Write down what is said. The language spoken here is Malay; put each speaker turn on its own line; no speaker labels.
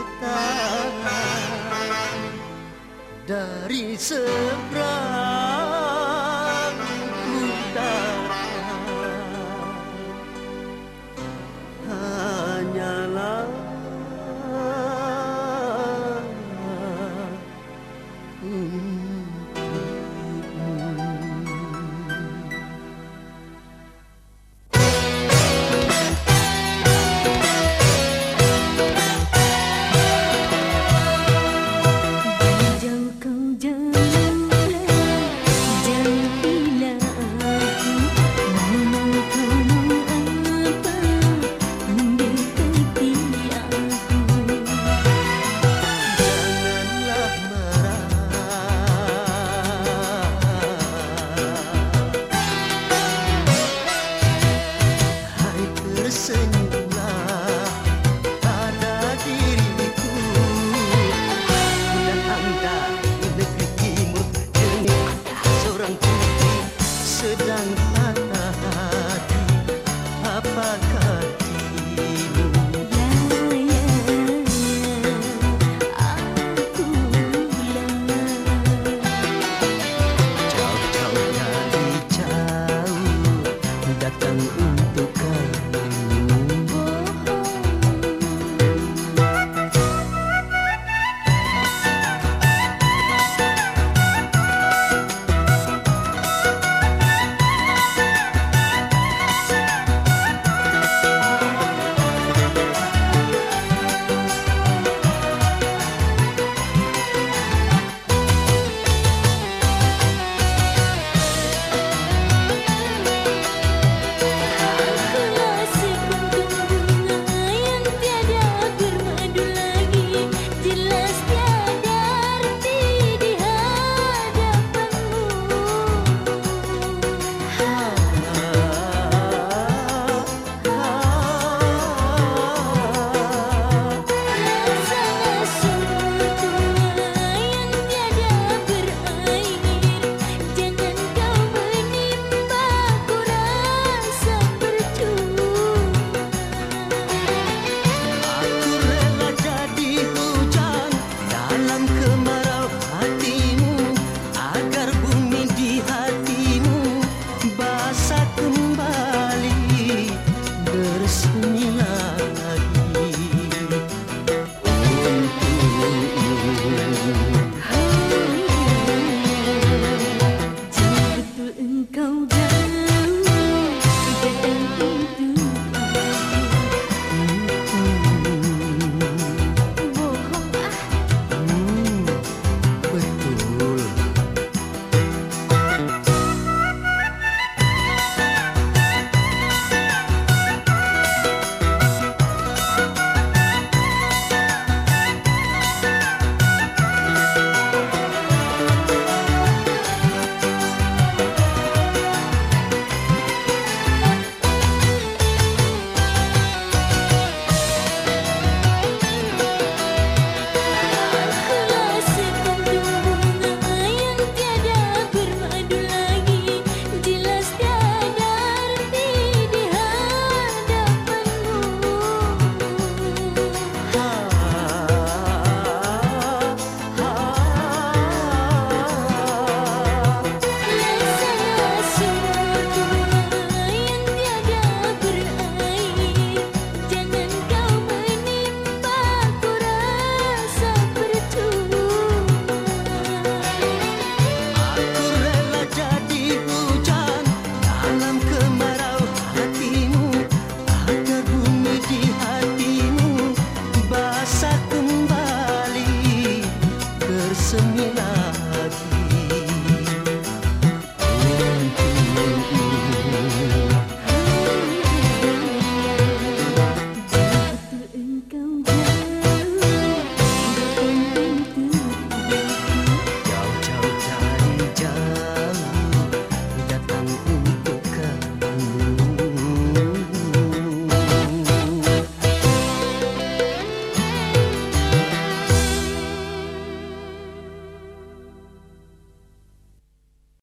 utara dari seberang. sedang patah hati. Apakah ya,
ya.
jauh datang.